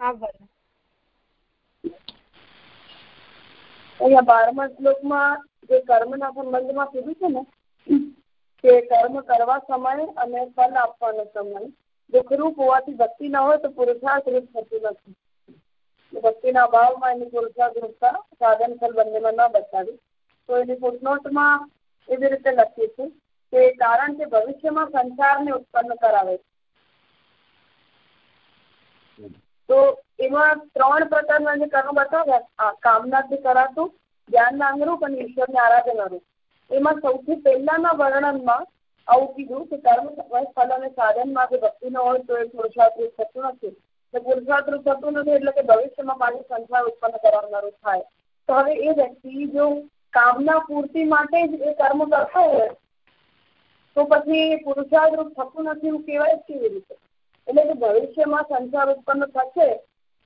અહીંયા બારમા શ્લોકમાં જે કર્મના સંબંધમાં કીધું છે ને, કે કર્મ કરવા સમય અને ફલ આપવાનો સમય દુઃખરૂપ હોવાથી ભક્તિ ન હોય તો પુરુષાર્થ રૂપ થતું નથી. ભક્તિના અભાવમાં એની પુરુષાર્થ રૂપતા સાધન ફલ બંનેમાં ન બતાવી. તો એની ફૂટનોટમાં એવી રીતે લખ્યું છે કે કારણ કે ભવિષ્યમાં સંસારને ઉત્પન્ન કરાવે છે. તો એમાં ત્રણ પ્રકારના જે કર્મ બતાવ્યા કામનાથી કરાતું જ્ઞાનના અંગરૂપ અને ઈશ્વરની આરાધના રૂપ એમાં સૌથી પહેલાના વર્ણનમાં આવું કીધું કે કર્મ ફલ અને સાધનમાં જે ભક્તિ ન હોય તો એ પુરુષાર્થરૂપ થતું નથી. તો પુરુષાર્થરૂપ થતું નથી એટલે કે ભવિષ્યમાં પાછી સંસાર ઉત્પન્ન કરાવનારું થાય. તો હવે એ વ્યક્તિ જો કામના પૂર્તિ માટે જ એ કર્મ કરતો હોય, તો પછી પુરુષાર્થરૂપ થતું નથી એવું કહેવાય કેવી રીતે? એટલે કે ભવિષ્યમાં સંસાર ઉત્પન્ન થશે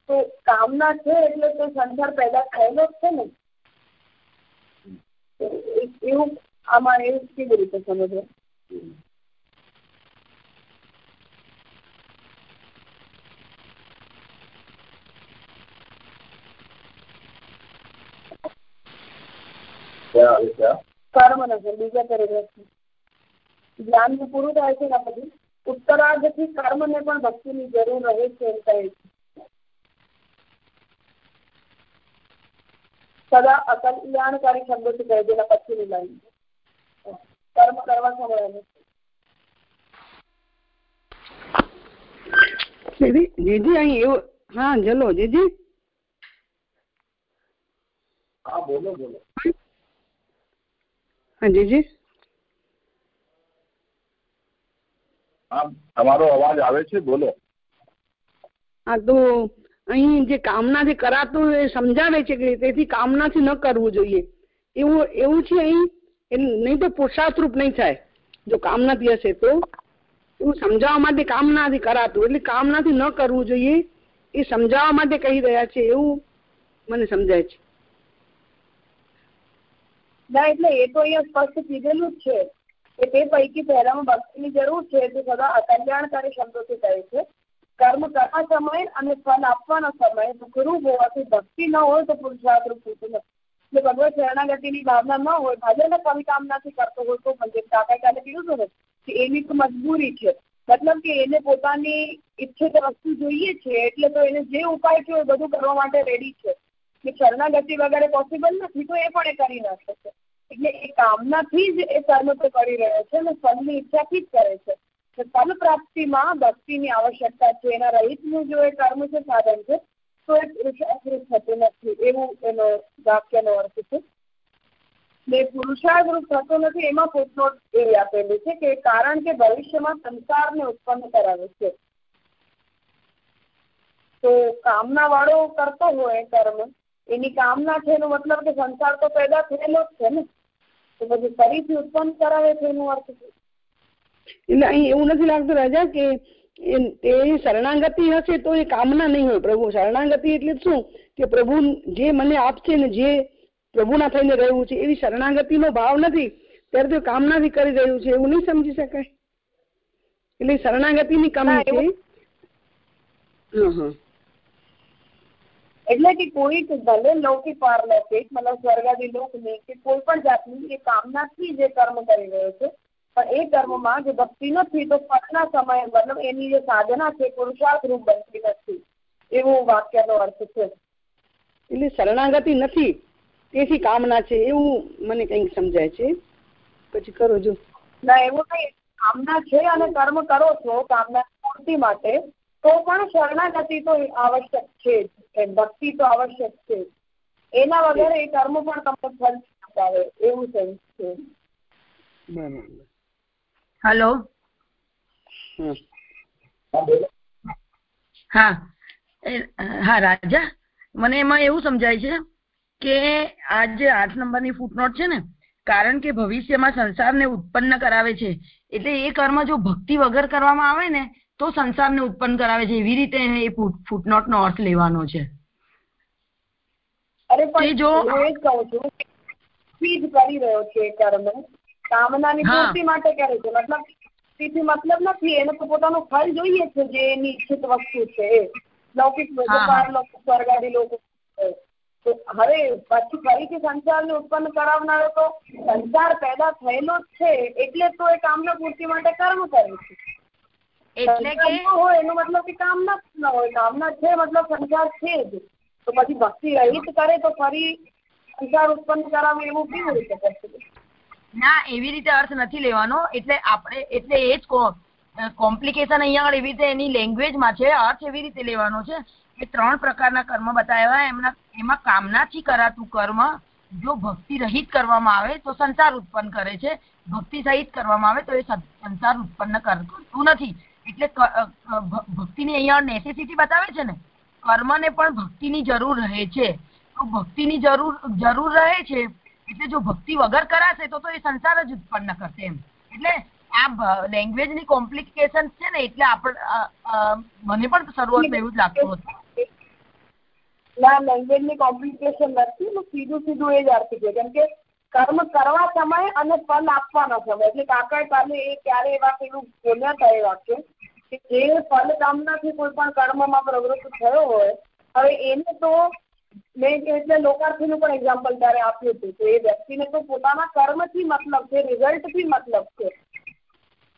તો કામના છે એટલે તો સંસાર પેદા થયેલો જ છે ને? એવું આમાં એવું કેવી રીતે સમજવું? કર્મ નગર બીજા પરિગ્રસ્ત જ્ઞાન પૂરું થાય છે ને પછી ઉત્તરાર્ધથી કર્મને પણ ભક્તિની જરૂર રહે છે એમ કહે છે. સદા અકલ્યાણકારી શબ્દોથી કહે છે પછીની લાઈન. કર્મ કરવા સમય જીજી અહીં એવું હા ચલો જીજી હા બોલો બોલો. હા જીજી હા તમારો અવાજ આવે છે? બોલો. હા તો અહીં જે કામનાથી કરાતું એ સમજાવે છે કે તેથી કામનાથી ન કરવું જોઈએ. એવું એવું છે અહીં? નહીં તો પુરુષાર્થરૂપ નહીં થાય. જો કામનાથી હશે તો? એવું સમજાવવા માટે કામનાથી કરાતું એટલે કામનાથી ન કરવું જોઈએ એ સમજાવવા માટે કહી રહ્યા છે એવું મને સમજાય છે. ના એટલે એ તો અહીંયા સ્પષ્ટ કીધેલું જ છે. કે તે પૈકી પહેલામાં ભક્તિની જરૂર છે તે સદા અકલ્યાણકારી શબ્દોથી કહે છે. કર્મ કરવા સમય અને ફલ આપવાનો સમય ગુરુ હોવાથી ભક્તિ ન હોય તો પુરુષાર્થરૂપ થતું નથી. એટલે ભગવત શરણાગતિની ભાવના ન હોય, ભલે કવિ કામનાથી કરતો હોય તો પણ જેમ કાકાએ કાલે કીધું કે એની તો મજબૂરી છે. મતલબ કે એને પોતાની ઈચ્છિત વસ્તુ જોઈએ છે એટલે તો એને જે ઉપાય છે એ બધું કરવા માટે રેડી છે. કે શરણાગતિ વગેરે પોસિબલ નથી તો એ પણ એ કરી ના છે એટલે એ કામનાથી જ એ કર્મ તો કરી રહ્યો છે અને ફળની ઈચ્છાથી જ કરે છે. ફલ પ્રાપ્તિમાં ભક્તિની આવશ્યકતા છે. એના રહિતનું જો એ કર્મ છે, સાધન છે, તો એ પુરુષાર્થરૂપ થતું નથી. એવું એનો વાક્યનો અર્થ છે. ને પુરુષાર્થરૂપ થતો નથી, એમાં ફૂટનોટ એવી આપેલી છે કે કારણ કે ભવિષ્યમાં સંસારને ઉત્પન્ન કરાવે છે. તો કામના વાળો કરતો હોય કર્મ, એની કામના છે એનો મતલબ કે સંસાર તો પેદા થયેલો જ છે ને. તો પછી ફરીથી ઉત્પન્ન કરાવે છે એનો અર્થ એટલે અહીં એવું નથી લાગતું રાજા કે શરણાગતિ હશે તો એ કામના નહીં હોય પ્રભુ. શરણાગતિ એટલે શું? કે પ્રભુ જે મને આપશે ને જે પ્રભુના થઈને રહ્યું છે એવી શરણાગતિનો ભાવ નથી. ત્યારે તે કામનાથી કરી રહ્યું છે એવું નહીં સમજી શકાય? એટલે શરણાગતિની કમી છે. એટલે કે કોઈ ભલે લૌકિક પારલૌકિક મતલબ સ્વર્ગાદી લોકની કે કોઈ પણ જાતની એ કામનાથી જે કર્મ કરી રહ્યો છે પણ એ કર્મમાં જો ભક્તિ નથી તો ફળના સમય મતલબ એની જે સાધના છે પુરુષાર્થ રૂપ બનતી નથી એવો વાક્યનો અર્થ છે. એટલે શરણાગતિ નથી તેથી કામના છે એવું મને કંઈક સમજાય છે. પછી કરો જો. ના એવું નહીં. કામના છે અને કર્મ કરો છો કામના પૂર્તિ માટે તો પણ શરણાગતિ તો આવશ્યક છે ભક્તિ તો આવશ્યક છે એના વગર એ કર્મ પણ તમને ફળ આવે એવું સેન્સ છે. Hello hello. હા. હા. રાજા. મને એમાં એવું સમજાય છે કે આ જે આઠ નંબરની ફૂટનોટ છે ને કારણ કે ભવિષ્યમાં સંસારને ઉત્પન્ન કરાવે છે એટલે એ કર્મ જો ભક્તિ વગર કરવામાં આવે ને તો સંસારને ઉત્પન્ન કરાવે છે. એવી રીતે એ ફૂટનોટ નો અર્થ લેવાનો છે. અરે પણ જો એ જ કહું છું જ કરી રહ્યો છે કર્મ. કામનાની પૂર્તિ માટે કરે છે. મતલબ તેથી મતલબ નથી. એને તો પોતાનું ફળ જોઈએ છે જે એની ઈચ્છિત વસ્તુ છે લૌકિક. પારલૌકિક સ્વર્ગાદી લોકો. તો હવે પછી ફરીથી સંસારને ઉત્પન્ન કરાવનારો તો સંસાર પેદા થયેલો જ છે. એટલે તો એ કામના પૂર્તિ માટે કર્મ કરે છે. એટલે કે હોય એનો મતલબ કે કામના જ ન હોય. કામના છે મતલબ સંસાર છે જ. તો પછી ભક્તિ રહિત કરે તો ફરી સંસાર ઉત્પન્ન કરાવે એવું કેવી રીતે કરશે ના એવી રીતે અર્થ નથી લેવાનો. એટલે આપણે એટલે એ જ કોમ્પ્લિકેશન અહીંયા આગળ એવી રીતે એની લેંગ્વેજમાં છે. અર્થ એવી રીતે લેવાનો છે કે ત્રણ પ્રકારના કર્મ બતાવ્યા. એમના એમાં કામનાથી કરાતું કર્મ જો ભક્તિ રહિત કરવામાં આવે તો સંસાર ઉત્પન્ન કરે છે. ભક્તિ સહિત કરવામાં આવે તો એ સંસાર ઉત્પન્ન કરતું નથી. એટલે ભક્તિની અહીંયા નેસેસિટી બતાવે છે ને? કર્મને પણ ભક્તિની જરૂર રહે છે. તો ભક્તિની જરૂર જરૂર રહે છે, એટલે જો ભક્તિ વગર કરાશે તો તો એ સંસાર જ ઉત્પન્ન કરશે એમ. એટલે આ લેંગ્વેજની કોમ્પ્લિકેશન છે ને, એટલે આપણે મને પણ શરૂઆતમાં એવું જ લાગતું હતું. ના લેંગ્વેજની કોમ્પ્લિકેશન નથી હું સીધું સીધું એ જ અર્થ છે. કેમ કે કર્મ કરવા સમય અને ફલ આપવાનો સમય. એટલે કાકા કાલે એ ક્યારે એવા કેવું બોલ્યા હતા એ વાક્ય. કે જે ફલ કામનાથી કોઈ પણ કર્મમાં પ્રવૃત્ત થયો હોય, હવે એને તો મેં એટલે લોકાર્થીનું પણ એક્ઝામ્પલ ત્યારે આપ્યું હતું તો એ વ્યક્તિને તો પોતાના કર્મથી મતલબ છે રિઝલ્ટથી મતલબ છે.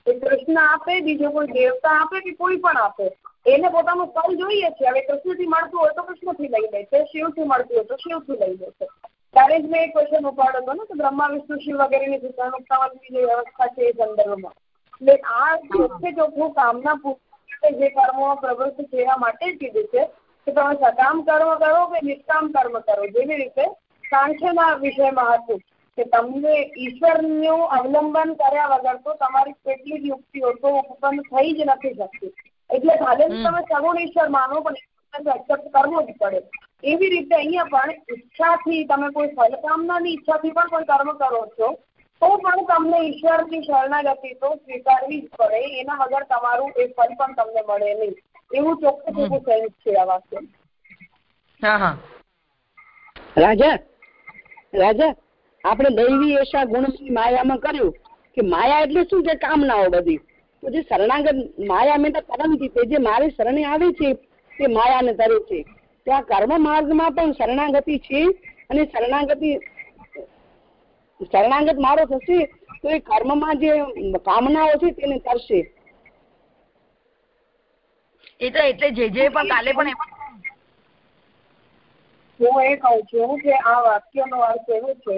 એ કૃષ્ણ આપે, બીજો કોઈ દેવતા આપે કે કોઈ પણ આપે, એને પોતાનું ફળ જોઈએ છે. હવે કૃષ્ણથી મળતું હોય તો કૃષ્ણથી લઈ લે છે, શિવથી મળતું હોય તો શિવથી લઈ લે છે. ત્યારે જ મેં એક ક્વેશ્ચન ઉપાડ્યો હતો ને, કે બ્રહ્મા, વિષ્ણુ, શિવ વગેરેની વિચારણાની જે વ્યવસ્થા છે એ સંદર્ભમાં. એટલે આ ચોખ્ખે ચોખ્ખું કામના જે કર્મો પ્રવૃત્ત થયા માટે જ કીધું છે કે તમે સકામ કર્મ કરો કે નિષ્કામ કર્મ કરો? જેવી રીતે સાંખ્યના વિષયમાં હતું કે તમને ઈશ્વરનું અવલંબન કર્યા વગર તો તમારી કેટલીક યુક્તિઓ તો ઉત્પન્ન થઈ જ નથી શકતી. એટલે ભલે તમે સગુણ ઈશ્વર માનો પણ એક્સેપ્ટ કરવો જ પડે. એવી રીતે અહીંયા પણ ઈચ્છાથી તમે કોઈ ફલકામનાની ઈચ્છાથી પણ કોઈ કર્મ કરો છો તો પણ તમને ઈશ્વરની શરણાગતિ તો સ્વીકારવી જ પડે. એના વગર તમારું એ ફલ પણ તમને મળે નહીં. એવું ચોખ્ખું ચોખ્ખું સેન્સ છે આ વાક્ય. હા હા. રાજા રાજા આપણે દૈવી એશા ગુણની માયામાં કર્યું કે માયા એટલે શું છે? કામનાઓ બધી. તો જે શરણાગત માયા મેં તો કરમથી તે જે મારી શરણે આવે છે તે માયાને તરે છે. ત્યાં કર્મ માર્ગમાં પણ શરણાગતિ છે અને શરણાગતિ શરણાગત મારો થશે તો એ કર્મમાં જે કામનાઓ છે તેને કરશે. એ તો એટલે જે જે પણ કાલે પણ હું એ કહું છું કે આ વાક્યનો અર્થ એવો છે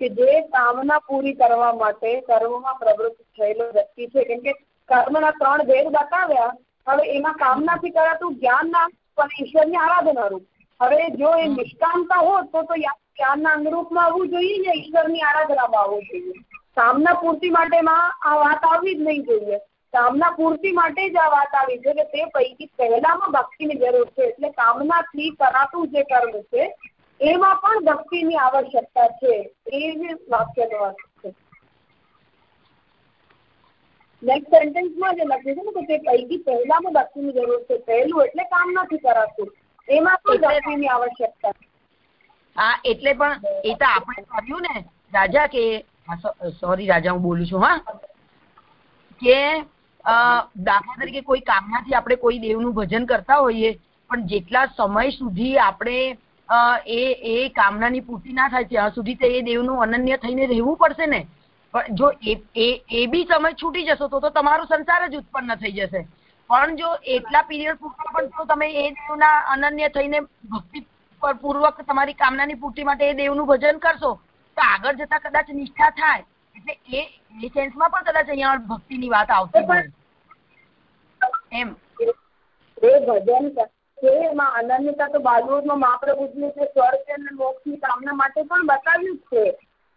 કે જે કામના પૂરી કરવા માટે કર્મમાં પ્રવૃત્ત થયેલો વ્યક્તિ છે કેમ કે કર્મના ત્રણ ભેદ બતાવ્યા હવે એમાં કામનાથી કરાતું પણ ઈશ્વર ઈશ્વરની આરાધના રૂપ હવે જો એ નિષ્કામતા હોત તો તો યા જ્ઞાનના અનુરૂપમાં આવવું જોઈએ ને ઈશ્વરની આરાધનામાં આવવું જોઈએ. કામના પૂર્તિ માટેમાં આ વાત આવવી જ નહીં જોઈએ. કામના પૂર્તિ માટે જ આ વાત આવી છે કે તે પૈકી પહેલામાં ભક્તિની જરૂર છે એટલે કામનાથી કરાતું જે કર્મ છે એમાં પણ ભક્તિની આવશ્યકતા છે. એ જ વાક્યનો અર્થ છે. નેક્સ્ટ સેન્ટેન્સમાં જે લખ્યું છે ને કે તે પૈકી પહેલામાં ભક્તિની જરૂર છે. પહેલું એટલે કામનાથી કરાતું. એમાં પણ ભક્તિની આવશ્યકતા છે. હા, એટલે પણ એ તો આપણે કર્યું ને. રાજા કે સોરી રાજા, હું બોલું છું, હા. કે દાખલા તરીકે કોઈ કામનાથી આપણે કોઈ દેવનું ભજન કરતા હોઈએ, પણ જેટલા સમય સુધી આપણે એ એ કામનાની પૂર્તિ ના થાય ત્યાં સુધી તો એ દેવનું અનન્ય થઈને રહેવું પડશે ને. પણ જો એ એ બી સમય છૂટી જશો તો તો તમારો સંસાર જ ઉત્પન્ન થઈ જશે. પણ જો એટલા પીરિયડ પૂરતા પણ તો તમે એ દેવના અનન્ય થઈને ભક્તિ પૂર્વક તમારી કામનાની પૂર્તિ માટે એ દેવનું ભજન કરશો તો આગળ જતા કદાચ નિષ્ઠા થાય. એટલે એ એ સેન્સમાં પણ કદાચ અહીંયા ભક્તિની વાત આવતી એમ. એ ભજન એમાં અનન્યતા તો બાલરોડમાં મહાપ્રભુજી છે સ્વર્ગ અને મોક્ષની કામના માટે પણ બતાવ્યું જ છે.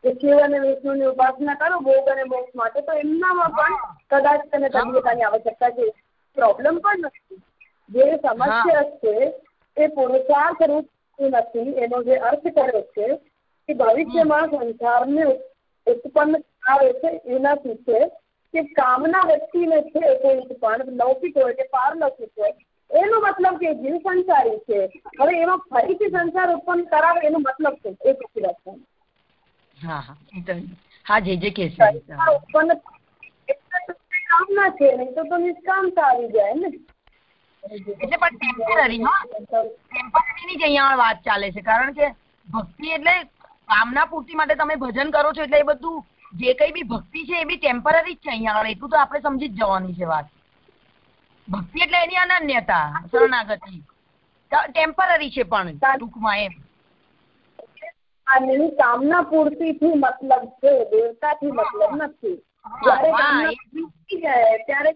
કે શિવ અને વિષ્ણુની ઉપાસના કરો ભોગ અને મોક્ષ માટે. તો એમનામાં પણ કદાચ તેને તબિયતાની આવશ્યકતા છે. પ્રોબ્લેમ પણ નથી. જે સમસ્યા છે એ પુરુષાર્થ રૂપ નથી. એનો જે અર્થ કરે છે કે ભવિષ્યમાં સંસારને ઉત્પન્ન આવે છે એનાથી છે કે કામના વ્યક્તિને છે કોઈ પણ લૌકિક હોય કે પારલૌકિક હોય એનો મતલબ કે જીવ સંસારી છે. હવે એમાં ફરીથી સંસાર ઉત્પન્ન કરાવે એનો મતલબ છે એ પછી રાખવાનું હા હા. હા જે જે કે ઉત્પન્ન કામના છે નહીં તો તો નિષ્કામતા આવી જાય ને. એટલે પણ ટેમ્પરરી હા. ટેમ્પરરીની જ અહીંયા વાત ચાલે છે. કારણ કે ભક્તિ એટલે કામના પૂર્તિ માટે તમે ભજન કરો છો એટલે એ બધું જે કઈ બી ભક્તિ છે એ બી ટેમ્પરરી જ છે અહીંયા આગળ. એટલું તો આપણે સમજી જ જવાની છે વાત. ભક્તિ એટલે એની અનન્યતા શરણાગતિ. ટેમ્પરરી છે પણ ટૂંકમાં એમ. અને કામના પૂર્તિથી મતલબ છે દેવતાથી મતલબ નથી. જ્યારે કામના પૂરી જાય ત્યારે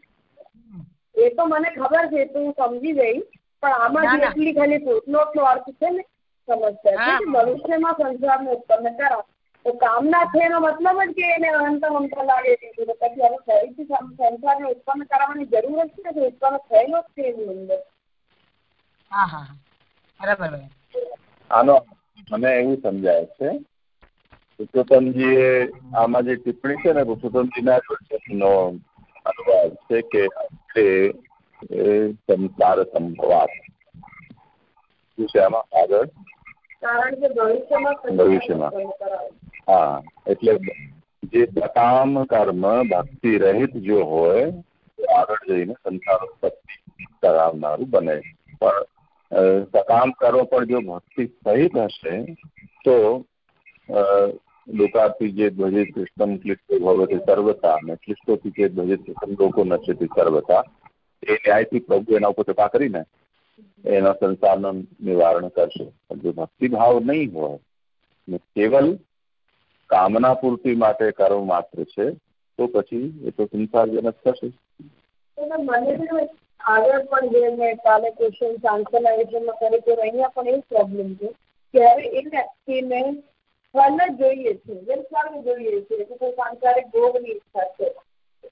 એ તો મને ખબર છે તો હું સમજી ગઈ. પણ આમાં. જેટલી ખાલી ફૂટનોટનો અર્થ છે ને સમજતા. છે કે ભવિષ્યમાં સંસારને ઉત્પન્ન કરા તો કામના છે એનો મતલબ જ કે એને અનંત અનંત લાગે છે. તો પછી હવે ફરીથી સંસારને ઉત્પન્ન કરાવવાની જરૂર જ છે કે ઉત્પન્ન થયેલો જ છે એની અંદર. હા હા બરાબર આનો મને એવું સમજાય છે પુરુષોત્તમજીએ આમાં જે ટિપ્પણી છે ને પુરુષોત્તમજીના નો અનુવાદ છે કે તે એ સંસાર સંભવાત. શું છે આમાં આગળ? કારણ કે ભવિષ્યમાં ભવિષ્યમાં. હા એટલે જે સકામ કર્મ ભક્તિ રહિત જો હોય તો આગળ જઈને સંસાર ઉત્પત્તિ કરાવનારું બને. પણ સકામ કર્મ પણ જો ભક્તિ સહિત હશે તો લોકાથી જે ભજે કૃષ્ણમ ક્લિષ્ટો ભવતિ સર્વતા અને ક્લિષ્ટોથી જે ભજે કૃષ્ણ લોકો નશ્યતિ સર્વતા એ ન્યાયથી પ્રભુ એના ઉપર કૃપા કરીને એના સંસારનું નિવારણ કરશે જો ભક્તિભાવ નહીં હોય ને કેવલ કામના પૂર્તિ માટે કર્મ માત્ર છે તો પછી એ તો સંસારજનક થશે આગળ પણ જે મેં કાલે ક્વેશ્ચન ચાન્સેલાઇઝેશનમાં કર્યું તો અહીંયા પણ એ પ્રોબ્લેમ છે કે એ વ્યક્તિને ફળ જ જોઈએ છે જેમ જોઈએ છે એટલે કોઈ સાંસારિક ભોગની ઈચ્છા છે.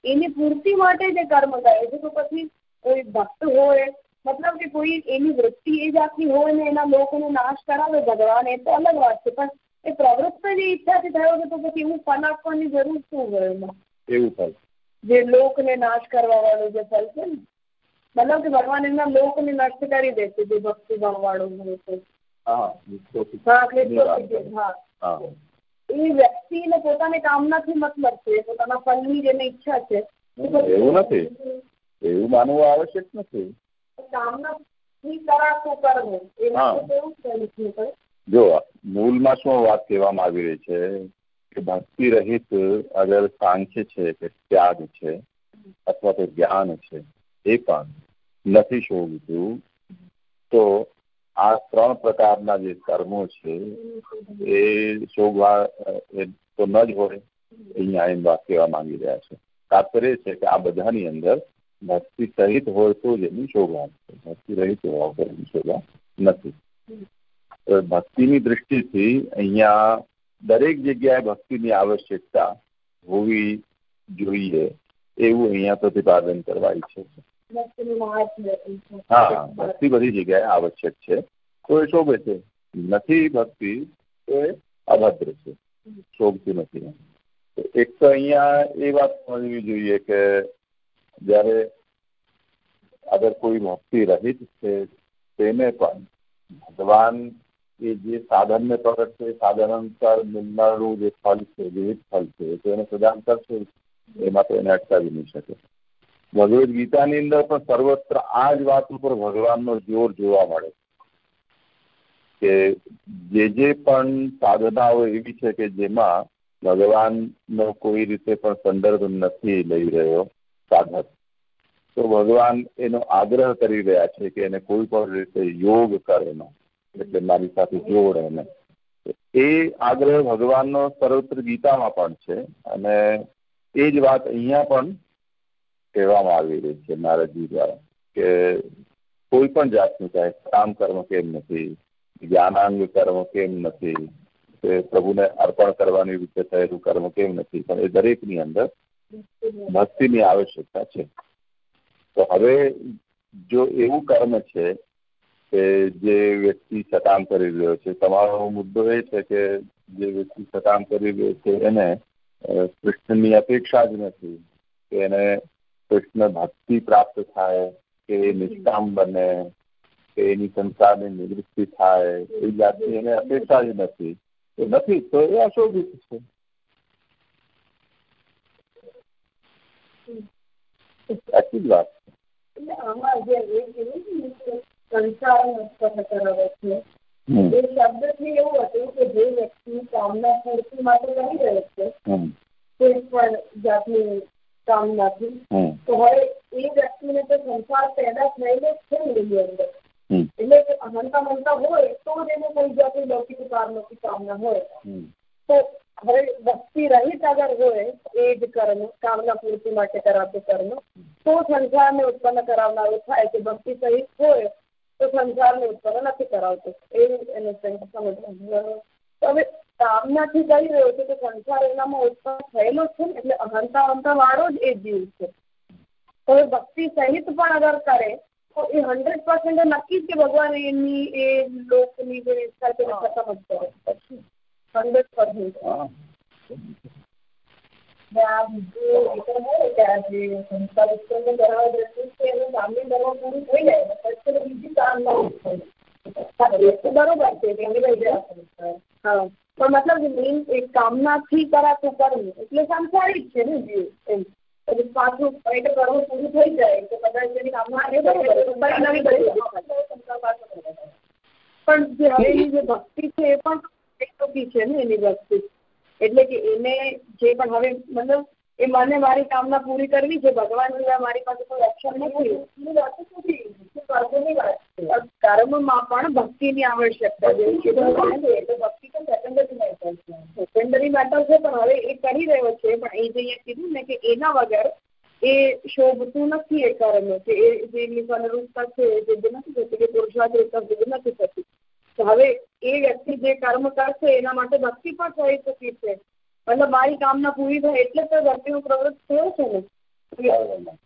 એની પૂર્તિ માટે જે કર્મ કરે છે તો પછી કોઈ ભક્ત હોય મતલબ કે કોઈ એની વૃત્તિ એ જાતની હોય ને એના લોકોનો નાશ કરાવે ભગવાન એ તો અલગ વાત છે. પણ એ પ્રવૃત્ત જે ઈચ્છાથી થયો છે તો પછી એવું ફળ આપવાની જરૂર શું હોય એમાં? એવું ફળ. જે લોકને નાશ કરવા વાળું જે ફળ છે ને મતલબ કે ભગવાન એમના લોકને નષ્ટ કરી દેશે જે ભક્તિ ભાવ વાળું હોય છે હા હા. એ વ્યક્તિને પોતાની કામનાથી મતલબ છે પોતાના ફળની જેને ઈચ્છા છે એવું નથી. એવું માનવું આવશ્યક નથી. જો મૂળમાં શું વાત કહેવામાં આવી રહી છે કે ભક્તિ રહિત અગર સાંખ્ય છે કે ત્યાગ છે અથવા તો જ્ઞાન છે એ પણ નથી શોધતું તો આ ત્રણ પ્રકારના જે કર્મો છે, એ એ તો ન જ હોય, અહીંયા એમ વાત કહેવા માંગી રહ્યા છે. તાત્પર્ય છે કે આ બધાની અંદર ભક્તિ સહિત હોય તો જ એની શોભા ભક્તિ રહિત હોવા પર એની શોભા નથી. ભક્તિની દૃષ્ટિથી અહીંયા દરેક જગ્યાએ ભક્તિની આવશ્યકતા હોવી જોઈએ, એવું અહીંયા પ્રતિપાદન કરવા ઈચ્છે છે. હા, ભક્તિ બધી જગ્યાએ આવશ્યક છે. તો એ શોભે છે. નથી ભક્તિ, તો એ અભદ્ર છે. શોભતી નથી. એક તો અહીંયા એ વાત સમજવી જોઈએ કે જ્યારે અગર કોઈ ભક્તિ રહિત છે, તેને પણ ભગવાન એ જે સાધનને પ્રગટ છે સાધન અનુસાર મિલનારું જે ફળ છે, વિવિધ ફળ છે તો એને પ્રદાન કરશે, એમાં તો એને અટકાવી નહીં શકે. ભગવદ્ ગીતાની અંદર પણ સર્વત્ર આ જ વાત ઉપર ભગવાનનો જોર જોવા મળે કે જે જે પણ સાધનાઓ એવી છે કે જેમાં ભગવાનનો કોઈ રીતે પણ સંદર્ભ નથી લઈ રહ્યો સાધક, તો ભગવાન એનો આગ્રહ કરી રહ્યા છે કે એને કોઈ પણ રીતે યોગ કરે એટલે મારી સાથે જોડ એને એ આગ્રહ ભગવાનનો સર્વત્ર ગીતામાં પણ છે અને એ જ વાત અહીંયા પણ કહેવામાં આવી રહી છે નારદજી દ્વારા કે કોઈ પણ જાતનું ચાહે કામ કર્મ કેમ નથી, જ્ઞાનાંગ કર્મ કેમ નથી, કે પ્રભુને અર્પણ કરવાની રીતે થયેલું કર્મ કેમ નથી, પણ એ દરેકની અંદર ભક્તિની આવશ્યકતા છે. તો હવે જો એવું કર્મ છે કે જે વ્યક્તિ સકામ કરી રહ્યો છે, તમારો મુદ્દો એ છે કે જે વ્યક્તિ સકામ કરી રહ્યો છે એને કૃષ્ણની અપેક્ષા જ નથી કે એને કૃષ્ણ ભક્તિ પ્રાપ્ત થાય કે એ નિષ્કામ બને કે એની સંસારની નિવૃત્તિ થાય એ જાતની એને અપેક્ષા જ નથી તો નથી તો એ અશોભિત છે સાચી જ વાત છે આમાં જે સંસાર ઉત્પન્ન કરાવે છે એ શબ્દથી એવું હતું કે જે વ્યક્તિ કામના પૂર્તિ માટે કરી રહ્યો છે કોઈ પણ જાતની કામનાથી તો હવે એ વ્યક્તિને તો સંસાર પેદા થયેલો છે એની અંદર એટલે કે અહંતા મનતા હોય તો જ એને કોઈ જાતની લૌકિક પારલૌકિક કામના હોય તો હવે ભક્તિ રહિત અગર હોય એ જ કર્મ કામના પૂર્તિ માટે કરાતું કર્મ તો સંસારને ઉત્પન્ન કરાવનારું થાય કે ભક્તિ સહિત હોય તો સંસારને ઉત્પન્ન નથી કરાવતું એવું એને સમજવાનું હવે કામનાથી કહી રહ્યો છે કે સંસાર એનામાં ઉત્પન્ન થયેલો છે ને એટલે અહંતા અહંતા વાળો જ એ જીવ છે. હવે ભક્તિ સહિત પણ અગર કરે તો એ હંડ્રેડ પર્સન્ટ નક્કી જ કે ભગવાન એની એ લોકની જે ઈચ્છા છે ખતમ જ કરે પછી હંડ્રેડ પર્સન્ટ આ બીજું એ તો હોય કે આ જે સંસાર ઉત્પન્ન કરાવવા જતું છે એનું સામે કરવા પૂરું થઈ જાય પછી બીજી કામ ન બરોબર છે કે હા. પણ મતલબ મેઇન એક કામનાથી કરાતું કર્મ એટલે સંસારી જ છે ને જીવ એમ. પછી પાછું એટલે કરવું પૂરું થઈ જાય તો કદાચ એની કામના પણ જે હવેની જે ભક્તિ છે એ પણ છે ને એની ભક્તિ. એટલે કે એને જે પણ હવે મતલબ એ મને મારી કામના પૂરી કરવી છે. ભગવાન મારી પાસે કોઈ ઓપ્શન નથી. કર્મમાં પણ ભક્તિની આવશ્યકતા જેવી છે. ભક્તિ તો સેકન્ડરી મેટર છે સેકન્ડરી મેટર છે પણ હવે એ કરી રહ્યો છે. પણ એ જે કીધું ને કે એના વગર એ શોભતું નથી એ કર્મ કે એ જેની અનુરૂપતા છે જે નથી થતી કે પુરુષાર્થ નથી થતી. તો હવે એ વ્યક્તિ જે કર્મ કરશે, એના માટે ભક્તિ પણ થઈ શકી છે. મતલબ મારી કામના પૂરી થાય એટલે તો ભક્તિનો પ્રવૃત્તિ થયો છે ને?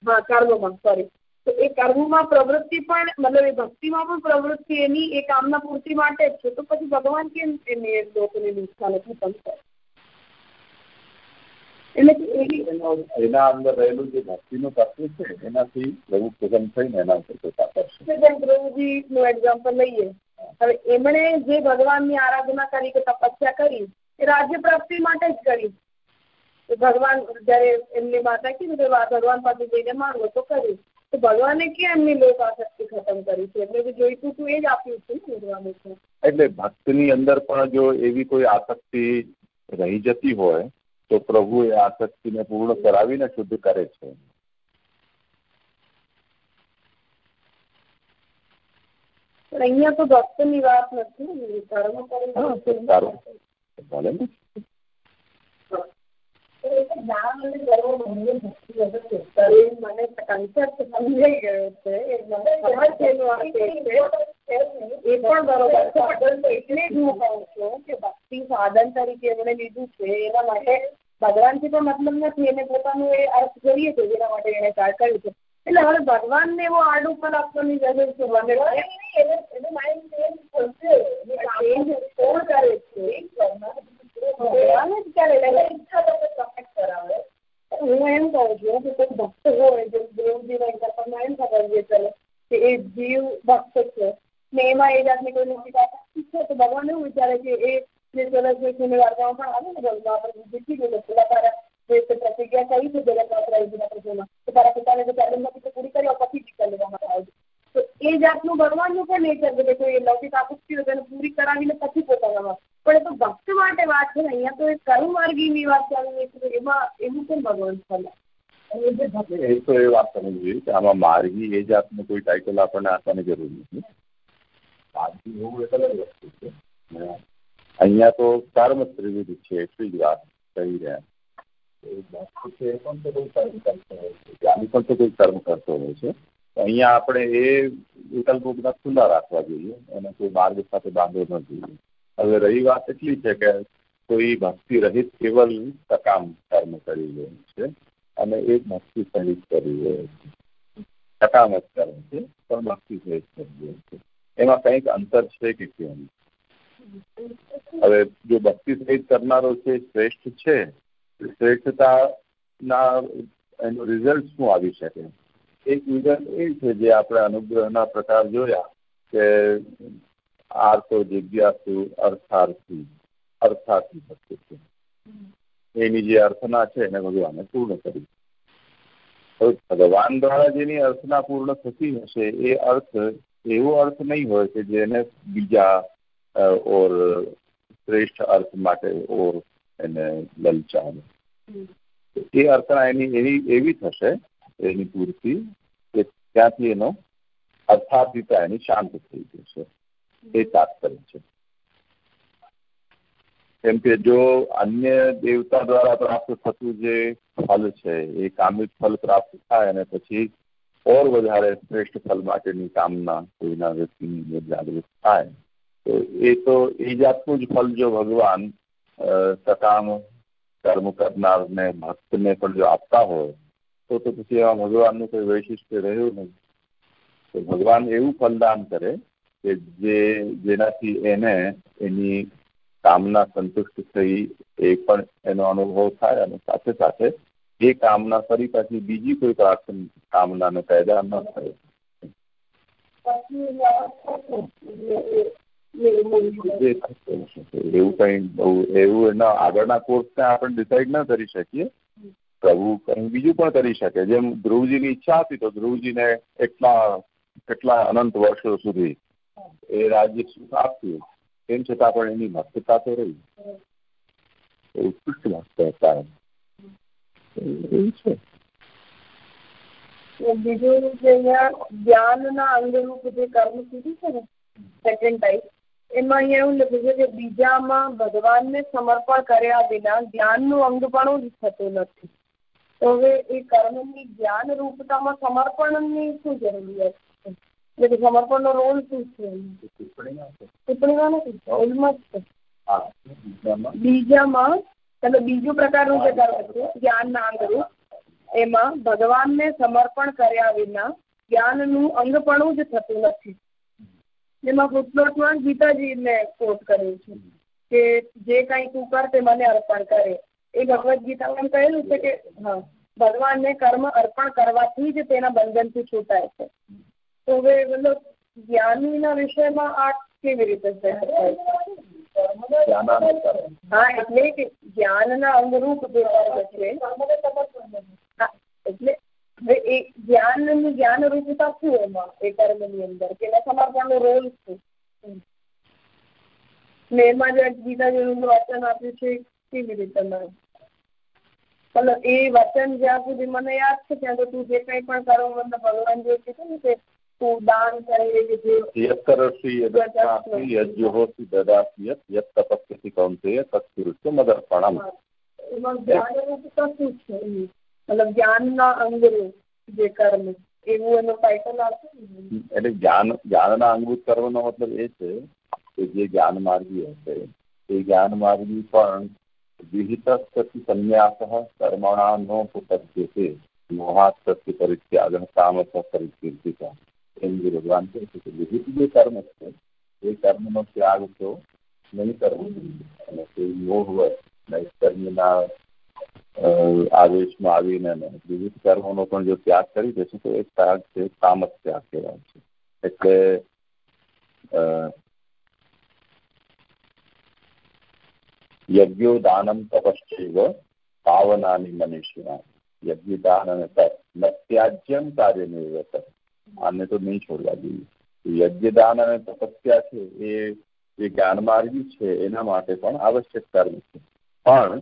હા કર્મમાં સોરી તો એ કર્મમાં પ્રવૃત્તિ પણ મતલબ એ ભક્તિમાં પણ પ્રવૃત્તિ એની એ કામના પૂર્તિ માટે જ છે. તો પછી ભગવાન કેમ એની લોકોની નુકસાન ખતમ કરે એટલે એના અંદર રહેલું જે ભક્તિનું તત્વ છે એનાથી પ્રભુ પ્રસન્ન થઈને એના ઉપર કૃપા કરશે જેમ પ્રભુજીનું એક્ઝામ્પલ લઈએ. હવે એમણે જે ભગવાનની આરાધના કરી કે તપસ્યા કરી એ રાજ્ય પ્રાપ્તિ માટે જ કરી. ભગવાન જયારે એમની માતા કીધું કે ભગવાન પાસે જઈને માંગો તો કરી તો ભગવાને ક્યાં એમની લોક આસક્તિ ખતમ કરી છે? એટલે જે જોઈતું હતું એ જ આપ્યું છે ને ભગવાને એટલે ભક્તની અંદર પણ જો એવી કોઈ આસક્તિ રહી જતી હોય તો પ્રભુ એ આસક્તિને પૂર્ણ કરાવીને શુદ્ધ કરે છે. પણ અહીંયા તો ભક્તની વાત નથી કર્મ મને કન્સેપ્ટ સમજાઈ ગયો છે એ પણ બરોબર છે એટલે જ હું કહું છું કે ભક્તિ સાધન તરીકે એમણે લીધું છે એના માટે ભગવાનથી પણ મતલબ નથી એને પોતાનું એ અર્થ જોઈએ છે જેના માટે એને કર્યું છે. એટલે હવે ભગવાનને એવો આડું પર આપવાની જરૂર છે છે? ભગવાન કરાવે. હું એમ કહું છું કે કોઈ ભક્ત હોય જે દેવજીના એક્ઝામ્પલમાં એમ સમજીએ ચલો, કે એ જીવ ભક્ત છે. ને એમાં એ જાતની કોઈ મોટી વાત છે તો ભગવાન એવું વિચારે કે એ જે ચલો છે વાર્તામાં પણ આવે ને ભગવાન આપણે જીતી ગયું પેલા તારા પ્રતિજ્ઞા કરી છે કે તારા પિતાને જે નથી પૂરી કરી પછી ટીકા લેવામાં આવે તો એ જાતનું ભગવાનનું પણ નેચર છે કે કોઈ લૌકિક આપત્તિ હોય તેને પૂરી કરાવીને પછી પોતાના પણ એ તો ભક્ત માટે વાત છે ને, અહીંયા તો એ કર્મમાર્ગીની વાત ચાલી રહી છે એમાં એવું કેમ ભગવાન ચાલે એ તો એ વાત સમજવી કે આમાં માર્ગી એ જાતનું કોઈ ટાઇટલ આપણને આપવાની જરૂર નથી. માર્ગી હોવું એક અલગ વસ્તુ છે. અહીંયા તો કર્મ ત્રિવિધ છે એટલી જ વાત કહી રહ્યા પણ તો કર્મ કરતો હોય છે જ્ઞાની પણ તો કોઈ કર્મ કરતો હોય છે અહીંયા આપણે એ વિકલ્પો બધા ખુલ્લા રાખવા જોઈએ અને કોઈ માર્ગ સાથે બાંધવો ન જોઈએ હવે રહી વાત એટલી છે કે કોઈ ભક્તિ રહિત કેવલ સકામ કર્મ કરી રહ્યું છે અને એ ભક્તિ સહિત કરી રહ્યો છે સકામ જ કર્મ છે પણ ભક્તિ સહિત કરી રહ્યો છે એમાં કંઈક અંતર છે કે કેમ હવે જો ભક્તિ સહિત કરનારો છે શ્રેષ્ઠ છે શ્રેષ્ઠતાના એનું રિઝલ્ટ શું આવી શકે? એક રિઝલ્ટ એ છે જે આપણે અનુગ્રહના પ્રકાર જોયા કે આર્થો જિજ્ઞાસુ અર્થાર્થી અર્થાર્થી ભક્તિ છે. એની જે અર્થના છે એને ભગવાને પૂર્ણ કરી. ભગવાન દ્વારા જેની અર્થના પૂર્ણ થતી હશે, એ અર્થ એવો અર્થ નહીં હોય કે જેને બીજા ઓર શ્રેષ્ઠ અર્થ માટે ઓર એને લલચાવે એ અર્થના એની એવી એવી થશે એની પૂર્તિ કે ત્યાંથી એનો અર્થાર્થિતા એની શાંત થઈ જશે. એ તાત્પર્ય છે. કેમ કે જો અન્ય દેવતા દ્વારા પ્રાપ્ત થતું જે ફલ છે એ કામિત ફલ પ્રાપ્ત થાય અને પછી ઓર વધારે શ્રેષ્ઠ ફલ માટેની કામના કોઈના વ્યક્તિની જાગૃત થાય તો એ તો એ જાતનું જ ફલ જો ભગવાન સકામ કર્મ કરનારને ભક્તને પણ જો આપતા હોય તો તો પછી એવા ભગવાનનું કોઈ વૈશિષ્ટ્ય રહ્યું નહીં તો ભગવાન એવું ફલદાન કરે કે જે જેનાથી એને એની કામના સંતુષ્ટ થઈ એ પણ એનો અનુભવ થાય અને સાથે સાથે એ કામના ફરી પાછી બીજી કોઈ પ્રાર્થના કામનાને પેદા ન થાય એવું કઈ એવું એના આગળના કોર્સને આપણે ડિસાઇડ ના કરી શકીએ. પ્રભુ કંઈ બીજું પણ કરી શકે. જેમ ધ્રુવજીની ઈચ્છા હતી તો ધ્રુવજીને એટલા, કેટલા અનંત વર્ષો સુધી એ રાજ્ય સુખ આપ્યું. તેમ છતાં પણ એની ભક્તતા તો રહી. એ ઉત્કૃષ્ટ ભક્ત હતા એવું છે. બીજું જે અહીંયા જ્ઞાનના અંગરૂપ જે કર્મ કીધું છે ને સેકન્ડ ટાઈપ એમાં અહીંયા એવું લખ્યું છે કે બીજામાં ભગવાનને સમર્પણ કર્યા વિના જ્ઞાનનું અંગપણું જ થતું નથી. તો હવે એ કર્મની જ્ઞાન રૂપતામાં સમર્પણની શું જરૂરિયાત છે? એટલે સમર્પણનો રોલ શું છે? ટિપ્પણીમાં નથી? રોલમાં જ છે. બીજામાં એટલે બીજું પ્રકારનું જે કર્મ છે, જ્ઞાનના અંગરૂપ. એમાં ભગવાનને સમર્પણ કર્યા વિના જ્ઞાનનું અંગપણું જ થતું નથી. જેમાં ગીતાજી ગીતાજીને કોટ કર્યું છે કે જે કંઈ તું કર તે મને અર્પણ કરે. એ ભગવદ્ ગીતામાં કહેલું છે કે, હા, ભગવાનને કર્મ અર્પણ કરવાથી જ તેના બંધનથી છૂટાય છે. તો હવે મતલબ જ્ઞાનીના વિષયમાં આ કેવી રીતે છે હા, એટલે કે જ્ઞાનના અંગરૂપ જે છે. એટલે હવે એ જ્ઞાનની જ્ઞાન રૂપતા શું એમાં એ કર્મની અંદર કે એના સમર્પણનો રોલ શું ને એમાં જે ગીતાજીનું વચન આપ્યું છે કેવી રીતે મતલબ એ વચન જ્યાં સુધી મને યાદ છે ત્યાં તો તું જે કંઈ પણ કરો મતલબ ભગવાન જે કીધું ને કે તું દાન કરે કે જે યત કરોષિ યદસ્નાસि. યજ્જુહોષિ દદાસि યત યત તપસ્યતિ કૌંતેય તત્કુરુષ્વ મદર્પણમ. એમાં જ્ઞાન રૂપતા શું છે મતલબ જ્ઞાનના અંગરૂપ જે કર્મ એવું એનો ટાઇટલ આપે એટલે જ્ઞાન, જ્ઞાનના અંગભૂત કર્મનો મતલબ એ છે કે જે જ્ઞાન માર્ગી હશે. એ જ્ઞાન માર્ગી પણ વિહિત સંન્યાસ કર્મણા નો પુતજ્યતે મોહાત પ્રત્યે પરિત્યાગ કામસ પરિકીર્તિતા એમ જે ભગવાન કહે છે કે વિહિત જે કર્મ છે, એ કર્મનો ત્યાગ તો નહીં કરવો અને તે મોહ હોય કર્મના આવેશમાં આવીને વિવિધ કર્મોનો પણ જો ત્યાગ કરી દેશે, તો એ ત્યાગ છે તામસ ત્યાગ કહેવાય છે. એટલે યજ્ઞો દાનમ તપશ્ચૈવ પાવનાની મનુષ્યના યજ્ઞ દાન અને તપ ન ત્યાજ્યમ કાર્ય નિર્વત આને તો નહીં છોડવા જોઈએ. યજ્ઞ દાન અને તપસ્યા છે, એ જે જ્ઞાન માર્ગી છે, એના માટે પણ આવશ્યક કર્મ છે. પણ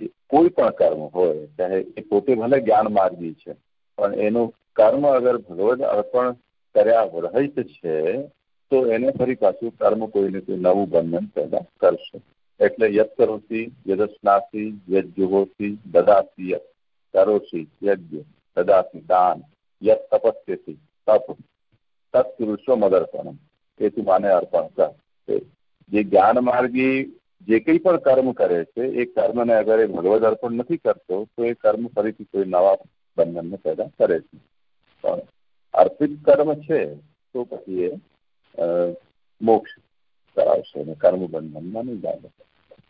કોઈ પણ કર્મ હોય, ચાહે એ પોતે ભલે જ્ઞાન માર્ગી છે, પણ એનું કર્મ અગર ભગવદ અર્પણ કર્યા રહિત છે, તો એને ફરી પાછું કર્મ કોઈને કોઈ નવું બંધન પેદા કરશે. એટલે યદ કરોસી યદસ્નાસી યજ્જુહોસી દદાસી, યત કરોસી યજ્ઞ, દદાસી, દાન, યત તપસ્યથી તપ, તત્પુરુષો મદર્પણમ એ તું માને અર્પણ કર. જે જ્ઞાન માર્ગી જે કંઈ પણ કર્મ કરે છે એ કર્મને અગર એ ભગવદ અર્પણ નથી કરતો તો એ કર્મ ફરીથી કોઈ નવા બંધનને પેદા કરે છે. પણ અર્પિત કર્મ છે તો પછી એ મોક્ષ કરાવશે અને કર્મ બંધનમાં નહીં જાય.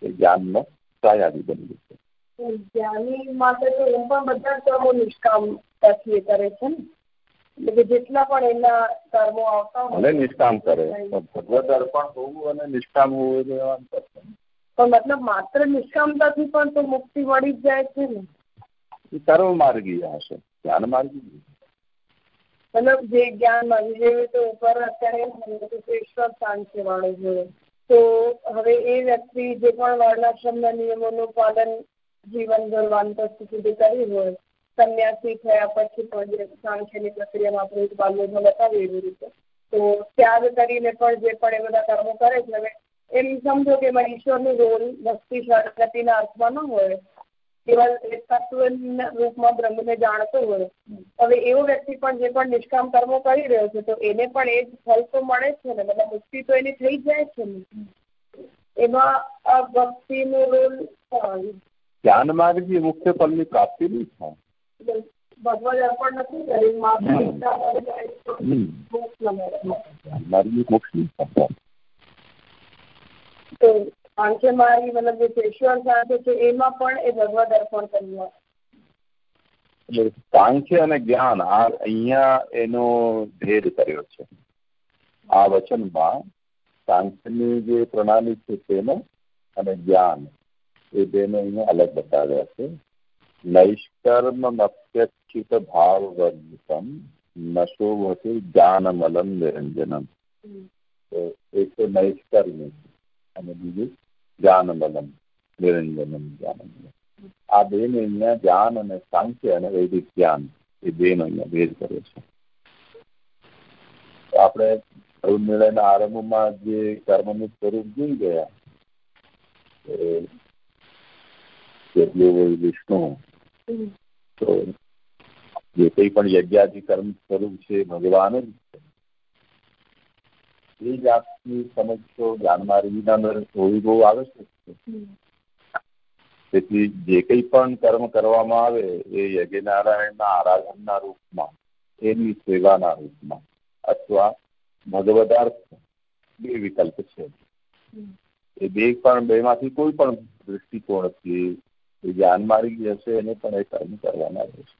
એ જ્ઞાનનો સાયાદી બની જશે. જ્ઞાની માટે તો એમ પણ બધા કર્મો નિષ્કામતાથી એ કરે છે ને? એટલે કે જેટલા પણ એના કર્મો આવતા ભલે નિષ્કામ કરે ભગવદ અર્પણ હોવું અને નિષ્કામ હોવું એવા અંતર છે. પણ મતલબ માત્ર નિષ્કામતાથી પણ તો મુક્તિ મળી જ જાય છે ને? સર્વ માર્ગી હશે. જ્ઞાન માર્ગી મતલબ જે જ્ઞાન માર્ગી જેવી તો ઉપર અત્યારે ઈશ્વર સાંખ્ય વાળું જોઈએ તો હવે એ વ્યક્તિ જે પણ વર્ણાશ્રમના નિયમોનું પાલન જીવન ભરવાન સુધી કર્યું હોય સંન્યાસી થયા પછી પણ જે સાંખ્યની પ્રક્રિયામાં આપણે બાલ્યમાં બતાવી એવી રીતે તો ત્યાગ કરીને પણ જે પણ એ બધા કર્મો કરે છે હવે એમ સમજો કે એમાં ઈશ્વરનું રોલ ભક્તિ શરણગતિના અર્થમાં ન હોય. કેવલ રૂપમાં બ્રહ્મને જાણતો હોય. હવે એવો વ્યક્તિ પણ જે પણ નિષ્કામ કર્મો કરી રહ્યો છે તો એને પણ એ ફલ તો મળે છે ને મતલબ મુક્તિ તો એની થઈ જાય છે ને. એમાં આ ભક્તિનો રોલ જ્ઞાન માર્ગી મુખ્ય ફલની પ્રાપ્તિ નહીં થાય. ભગવાન અર્પણ નથી કરી માર્ગી મોક્ષ નહીં તો આંખે મારી મતલબ જે પેશ્વર સાથે છે એમાં પણ એ ભગવદ અર્પણ કર્યું એટલે સાંખ્ય અને જ્ઞાન આ અહીંયા એનો ભેદ કર્યો છે. આ વચનમાં સાંખ્યની જે પ્રણાલી છે તેનો અને જ્ઞાન એ બેનો અહીંયા અલગ બતાવ્યા છે. નૈષ્કર્મ અપ્યક્ષિત ભાવ વર્જિતમ જ્ઞાન જ્ઞાનમલમ નિરંજનમ. તો એક તો નૈષ્કર્મ અને બીજું જ્ઞાનબલમ નિરંજનમ જ્ઞાનબલમ આ બેને અહીંયા જ્ઞાન અને સાંખ્ય અને વૈદિક જ્ઞાન એ બેનો અહીંયા ભેદ કર્યો છે આપણે અરુણમેળાના આરંભમાં જે કર્મનું સ્વરૂપ જોઈ ગયા વિષ્ણુ તો જે કંઈ પણ યજ્ઞાદિ કર્મ સ્વરૂપ છે ભગવાન જ છે એ જાતની સમજ તો ધ્યાનમાં વિના હોવી બહુ આવશ્યક છે. તેથી જે કંઈ પણ કર્મ કરવામાં આવે એ યજ્ઞનારાયણના આરાધનના રૂપમાં એની સેવાના રૂપમાં અથવા ભગવદાર્થ બે વિકલ્પ છે. એ બે પણ બેમાંથી કોઈ પણ દૃષ્ટિકોણથી એ જ્ઞાન માર્ગી હશે એને પણ એ કર્મ કરવાના રહેશે.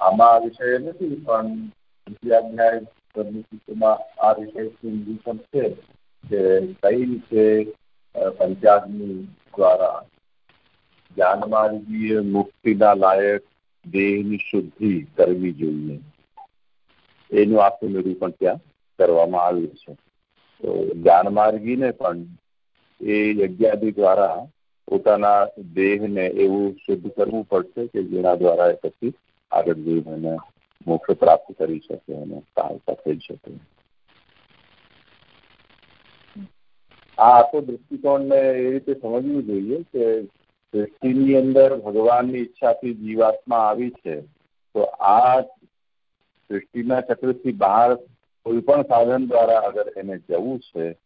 આમાં વિષય નથી પણ આ વિષયથી કે કઈ રીતે પંચાગ્નિ દ્વારા જ્ઞાનમાર્ગીય મુક્તિના લાયક દેહની શુદ્ધિ કરવી જોઈએ. એનું આખું નિરૂપણ ત્યાં કરવામાં આવ્યું છે. તો જ્ઞાનમાર્ગીને પણ એ યજ્ઞાદિ દ્વારા પોતાના દેહને એવું શુદ્ધ કરવું પડશે કે જેના દ્વારા એ પછી આગળ જઈને મોક્ષ પ્રાપ્ત કરી શકે અને સહાયતા થઈ શકે. આ આખો દૃષ્ટિકોણને એ રીતે સમજવું જોઈએ કે સૃષ્ટિની અંદર ભગવાનની ઈચ્છાથી જીવાત્મા આવી છે, તો આ સૃષ્ટિના ચક્રથી બહાર કોઈ પણ સાધન દ્વારા અગર એને જવું છે,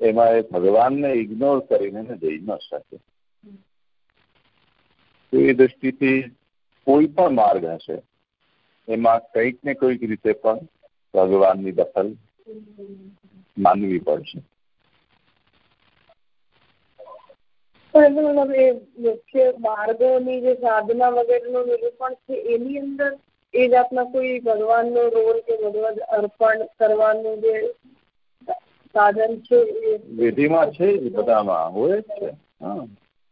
એમાં એ ભગવાનને ઇગ્નોર કરીને જઈ ન શકે. તો એ દૃષ્ટિથી કોઈ પણ માર્ગ હશે. એમાં કંઈક ને કોઈક રીતે પણ ભગવાનની દખલ માનવી પડશે. પણ એ મુખ્ય માર્ગોની જે સાધના વગેરેનું નિરૂપણ છે એની અંદર એ જાતના કોઈ ભગવાનનો રોલ કે ભગવદ અર્પણ કરવાનું જે સાધન છે એ વિધિમાં છે બધામાં હોય જ છે. હા.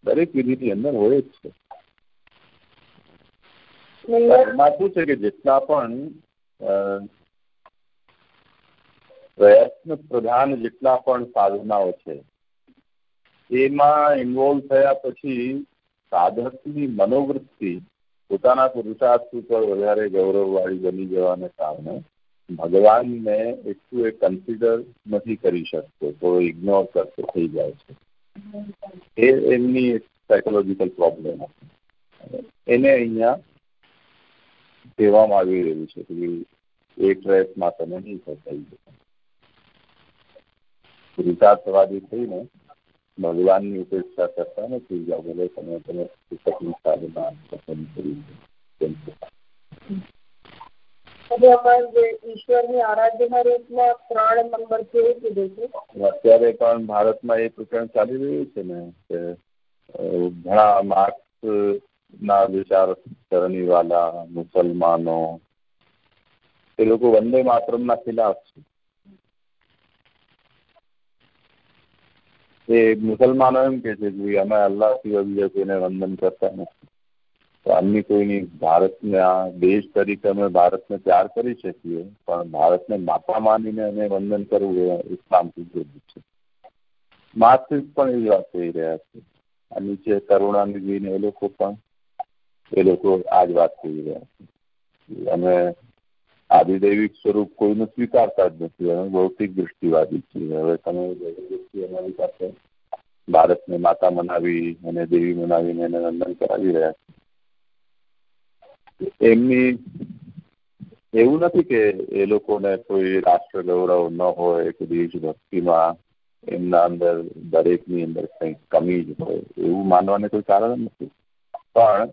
દરેક વિધિની અંદર હોય જ છે. એમાં શું છે કે જેટલા પણ પ્રયત્ન પ્રધાન જેટલા પણ સાધનાઓ છે, એમાં ઇન્વોલ્વ થયા પછી સાધકની મનોવૃત્તિ પોતાના પુરુષાર્થ ઉપર વધારે ગૌરવવાળી બની જવાને કારણે ભગવાનને એટલું એ કન્સિડર નથી કરી શકતો, તો ઇગ્નોર કરતો થઈ જાય છે. એ એમની સાયકોલોજીકલ પ્રોબ્લેમ એને અહીંયા કહેવામાં આવી રહ્યું છે કે એ ટ્રેકમાં તમે નહીં ફસાઈ શકો. પુરુષાર્થવાદી થઈને ભગવાનની ઉપેક્ષા કરતા નથી જાઓ ભલે તમે તમે પુસ્તકની સાધના પસંદ કરી કીધું અત્યારે પણ ભારતમાં એ પ્રકરણ ચાલી રહ્યું છે ને કે ઘણા માર્ક્સ ના વિચારસરણી વાળા મુસલમાનો, એ લોકો વંદે માતરમના ખિલાફ છે. એ મુસલમાનો એમ કે છે કે અમે અલ્લાહ સિવાય બીજા કોઈને વંદન કરતા નથી. તો આમની કોઈની ભારતના દેશ તરીકે અમે ભારતને પ્યાર કરી શકીએ, પણ ભારતને માતા માનીને અમે વંદન કરવું એ ઇસ્લામથી જુદું છે. માર્ક્સિસ્ટ પણ એવી વાત કહી રહ્યા છે. આ નીચે કરુણાનિધિને એ લોકો પણ એ લોકો આ જ વાત કહી રહ્યા અમે આદિદૈવિક સ્વરૂપ કોઈને સ્વીકારતા જ નથી. અમે ભૌતિક દૃષ્ટિવાદી છીએ. હવે તમે દૃષ્ટિ અમારી પાસે ભારતને માતા મનાવી અને દેવી મનાવીને એને વંદન કરાવી રહ્યા છે. એમની એવું નથી કે એ લોકોને કોઈ રાષ્ટ્ર ગૌરવ ન હોય, કે દેશભક્તિમાં એમના અંદર દરેકની અંદર કંઈક કમી જ હોય. એવું માનવાને કોઈ કારણ નથી. પણ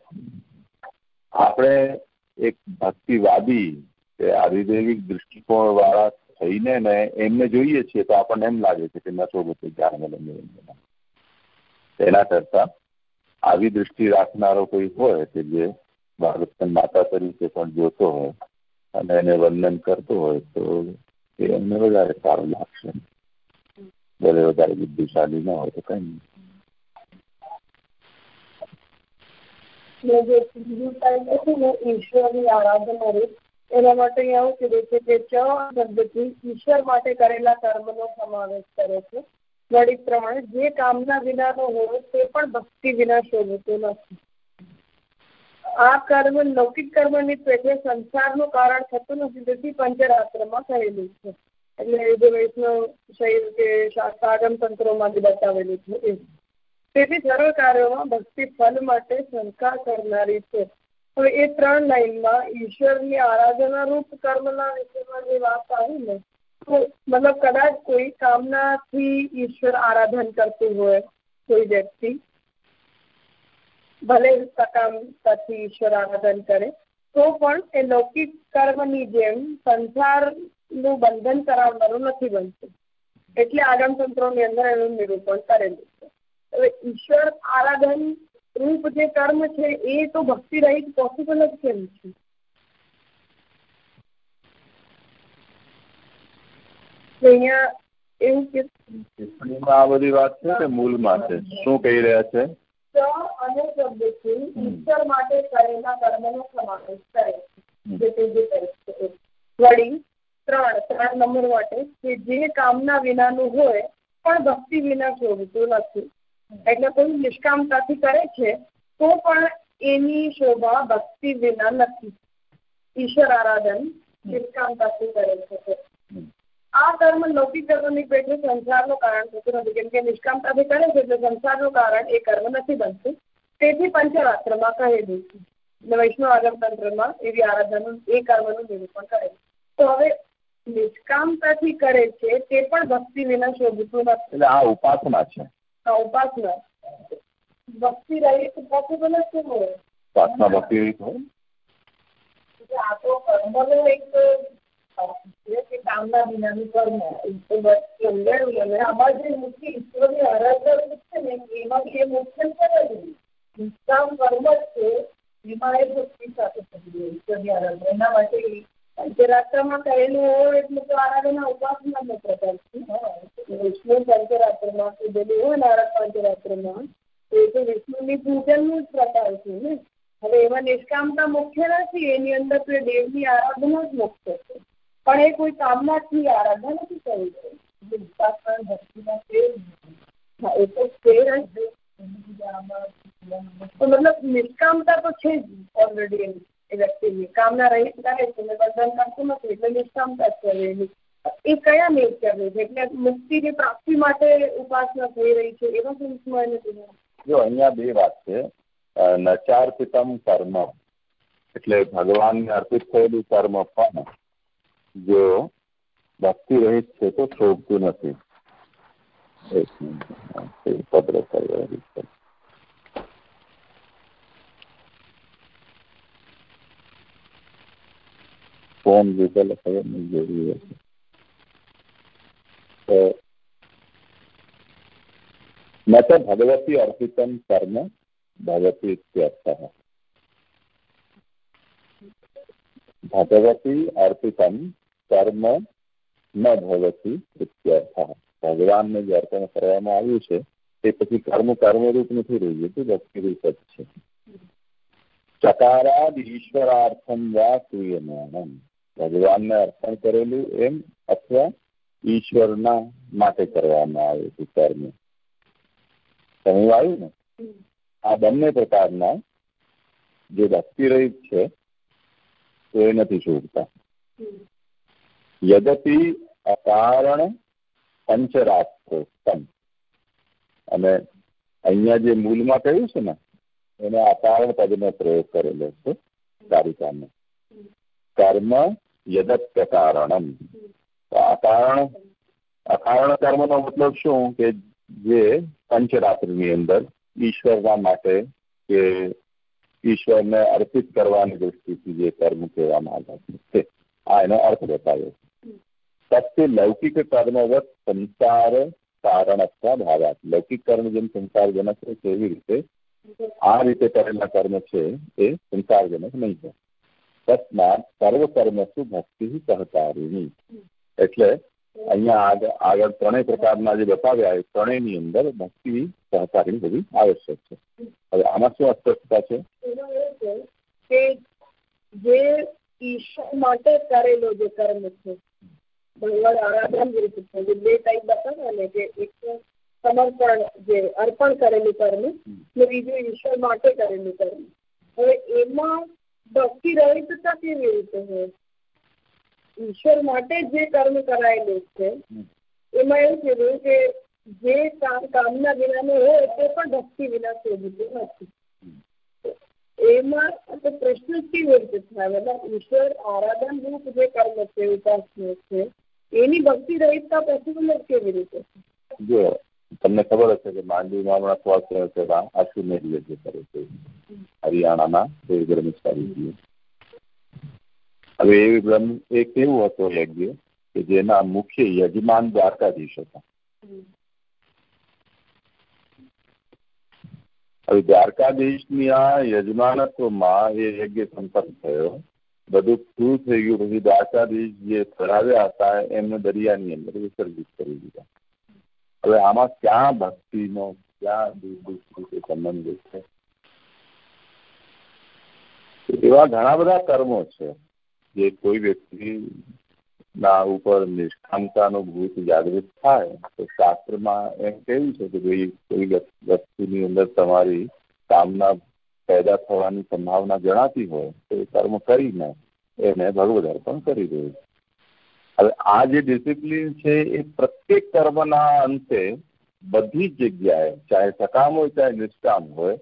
આપણે એક ભક્તિવાદી કે આદિદેવિક દૃષ્ટિકોણ વાળા થઈને ને એમને જોઈએ છીએ તો આપણને એમ લાગે છે કે નશો બધું જાણ તેના કરતા આવી દૃષ્ટિ રાખનારો કોઈ હોય કે જે ભારતને માતા તરીકે પણ જોતો હોય અને એને વંદન કરતો હોય તો એ એમને વધારે સારું લાગશે. ભલે વધારે બુદ્ધિશાળી ન હોય તો કઈ નહીં. ઈશ્વરની આરાધના રીત એના માટે એવું કીધું છે કે ચ શબ્દથી ઈશ્વર માટે કરેલા કર્મનો સમાવેશ કરે છે. વળી ત્રણ જે કામના વિનાનો હોય તે પણ ભક્તિ વિના શોધતું નથી. આ કર્મ લૌકિક કર્મની પેટે સંસારનું કારણ થતું નથી, તેથી પંચરાત્રમાં કહેલું છે. એટલે જે વૈષ્ણવ શૈવ કે શાસ્ત્રાગમ તંત્રોમાં જે બતાવેલું છે. એ તેથી સરળ કાર્યોમાં ભક્તિ ફલ માટે શંકા કરનારી છે. તો એ ત્રણ લાઈનમાં ઈશ્વરની આરાધના રૂપ કર્મના વિષયમાં જે વાત આવી ને, તો મતલબ કદાચ કોઈ કામનાથી ઈશ્વર આરાધન કરતું હોય કોઈ વ્યક્તિ, ભલે સકામતાથી ઈશ્વર આરાધન કરે, તો પણ એ લૌકિક કર્મની જેમ સંસારનું બંધન કરાવનારું નથી બનતું. એટલે આગમ તંત્રોની અંદર એનું નિરૂપણ કરેલું છે. હવે ઈશ્વર આરાધન રૂપ જે કર્મ છે એ તો ભક્તિ રહિત પોસિબલ જ કેમ છે? અહીંયા એવું કે આ બધી વાત છે કે મૂળમાં છે. શું કહી રહ્યા છે? અને શબ્દથી ઈશ્વર માટે કરેલા કર્મનો સમાવેશ કરે છે. જે તે જે કરે વળી ત્રણ ત્રણ નંબર માટે કે જે કામના વિનાનું હોય પણ ભક્તિ વિના શોભતું નથી. એટલે કોઈ નિષ્કામતાથી કરે છે, તો પણ એની શોભા, ભક્તિ વિના નથી. ઈશ્વર આરાધન નિષ્કામતાથી કરે છે આ કર્મ લૌકિક કર્મની પેટે સંસારનું કારણ થતું નથી. કેમ કે નિષ્કામતાથી કરે છે એટલે સંસારનું કારણ એ કર્મ નથી બનતું. તેથી પંચરાત્રમાં કહેલું છે. એટલે વૈષ્ણવ આગમ તંત્રમાં એવી આરાધનાનું, એ કર્મનું નિરૂપણ કરે તો હવે નિષ્કામતાથી કરે છે તે પણ ભક્તિ વિના શોભતું નથી. એટલે આ ઉપાસના છે. ઉપાસના ભક્તિ રહિત પોસિબલ જ કેમ હોય ઉપાસના ભક્તિ રહિત હોય આ તો કર્મનો એક કે કામના વિનાનું કર્મ સમજાયું અને આમાં જે મુખ્ય ઈશ્વરની આરાધના છે ને એમાં એ મુખ્ય કરેલું નિષ્કામ કર્મ જ છે એમાં એ ભક્તિ સાથે થતી ઈશ્વરની આરાધના એના માટે પંચરાત્રમાં કહેલું હોય એટલે તો આરાધના ઉપાસનાનો પ્રકાર છે વિષ્ણુ પંચરાત્રમાં કીધેલું હોય નારદ પંચરાત્રમાં તો એ તો વિષ્ણુની પૂજનનું જ પ્રકાર છે ને? હવે એમાં નિષ્કામતા મુખ્ય નથી, એની અંદર તો દેવની આરાધના જ મુખ્ય છે. પણ એ કોઈ કામનાથી આરાધના નથી કરવી ઉપાસના ભક્તિમાં ફેર એ તો ફેર જ મતલબ નિષ્કામતા તો છે જ ઓલરેડી એની એ વ્યક્તિની કામના રહિત કરે છે ને બંધન કરતું નથી એટલે નિષ્કામતા જ કરેલી એ કયા નેચરની છે એટલે મુક્તિની પ્રાપ્તિ માટે ઉપાસના થઈ રહી છે એવા સેન્સમાં એને જો અહીંયા બે વાત છે નચાર્પિતમ કર્મ એટલે ભગવાનને અર્પિત થયેલું કર્મ પણ જો ભક્તિ રહિત છે તો શોભતું નથી. પત્ર ફોર્મ લીધેલો ખબર જરૂરી હશે તો ન તો ભગવતી અર્પિતમ કર્મ ભગવતી અર્થ ભગવતી અર્પિતમ કર્મ ન ભગવતી ઇત્યર્થઃ ભગવાનને જે અર્પણ કરવામાં આવ્યું છે તે પછી કર્મ કર્મરૂપ નથી રહી જતું ભક્તિરૂપ જ છે. ચકારાદ ઈશ્વરાર્થમ વા ક્રિયમાણમ. ભગવાનને અર્પણ કરેલું એમ અથવા ઈશ્વરના માટે કરવામાં આવે છે કર્મ સમય આવ્યું ને? આ બંને પ્રકારના જે ભક્તિ રહિત છે, તો એ નથી છૂટતા યદપિ અકારણ પંચરાત્રોત્તમ અને અહીંયા જે મૂલમાં કહ્યું છે ને, એને અકારણ પદનો પ્રયોગ કરેલો છે કારિકાને કર્મ યદત્ય કારણમ અકારણ અકારણ કર્મનો મતલબ શું? કે જે પંચરાત્રિની અંદર ઈશ્વરના માટે કે ઈશ્વરને અર્પિત કરવાની દૃષ્ટિથી જે કર્મ કહેવામાં આવ્યા છે, આ એનો અર્થ બતાવ્યો સત્ય લૌકિક કર્મવત સંસાર કારણત્વા ભાવાત. લૌકિક કર્મ જેમ સંસારજનક છે તેવી રીતે આ રીતે કરેલા કર્મ છે એ સંસારજનક નહીં છે તસ્માત સર્વ કર્મસુ ભક્તિ સહકારીની એટલે અહીંયા આગળ આગળ ત્રણેય પ્રકારના જે બતાવ્યા એ ત્રણેયની અંદર ભક્તિ સહકારી બધી આવશ્યક છે. હવે આમાં શું અસ્પષ્ટતા છે? કે જે ઈશ્વર માટે કરેલો જે કર્મ છે, ભગવાન આરાધન જે બે ટાઈપ બતાવ્યા ને, કે એક સમર્પણ જે અર્પણ કરેલું કર્મ ને બીજું ઈશ્વર માટે કરેલું કર્મ. હવે એમાં ભક્તિ રહિતતા કેવી રીતે હોય? ઈશ્વર માટે જે કર્મ કરાયેલું છે, એમાં એવું કીધું કે જે કામ કામના વિનાનું હોય, તે પણ ભક્તિ વિના શોધતું નથી. એમાં તો પ્રશ્ન કેવી રીતે થાય? મતલબ ઈશ્વર આરાધન રૂપ જે કર્મ છે, ઉપાસના છે, એની ભક્તિ રહિતતા પોસિબલ કેવી રીતે જો તમને ખબર હશે કે માંડવીમાં હમણાં સ્વાસ્થ્ય આશુ અશ્વિમેર યજ્ઞ કરે છે હરિયાણાના એ બ્રહ્મચારીજીએ હવે એ બ્રહ્મ એ કેવું હતો યજ્ઞ કે જેના મુખ્ય યજમાન દ્વારકાધીશ હતા હવે દ્વારકાધીશની આ યજમાનત્વમાં એ યજ્ઞ સંપન્ન થયો બધું પૂરું થઈ ગયું પછી દ્વારકાધીશ જે ફરાવ્યા હતા એમને દરિયાની અંદર વિસર્જિત કરી દીધા હવે આમાં ક્યાં ભક્તિનો ક્યાં દૂર સંબંધ છે એવા ઘણા બધા કર્મો છે જે કોઈ વ્યક્તિ ના ઉપર નિષ્ઠાંતાનો ભૂત જાગૃત થાય, તો શાસ્ત્રમાં એમ કેવું છે કે ભાઈ, કોઈ વસ્તુની અંદર તમારી કામના પેદા થવાની સંભાવના જણાતી હોય, તો એ કર્મ કરીને એને ભગવદ અર્પણ કરી દેવું હવે આ જે ડિસિપ્લિન છે, એ પ્રત્યેક કર્મના અંતે બધી જ જગ્યાએ, ચાહે સકામ હોય, ચાહે નિષ્કામ હોય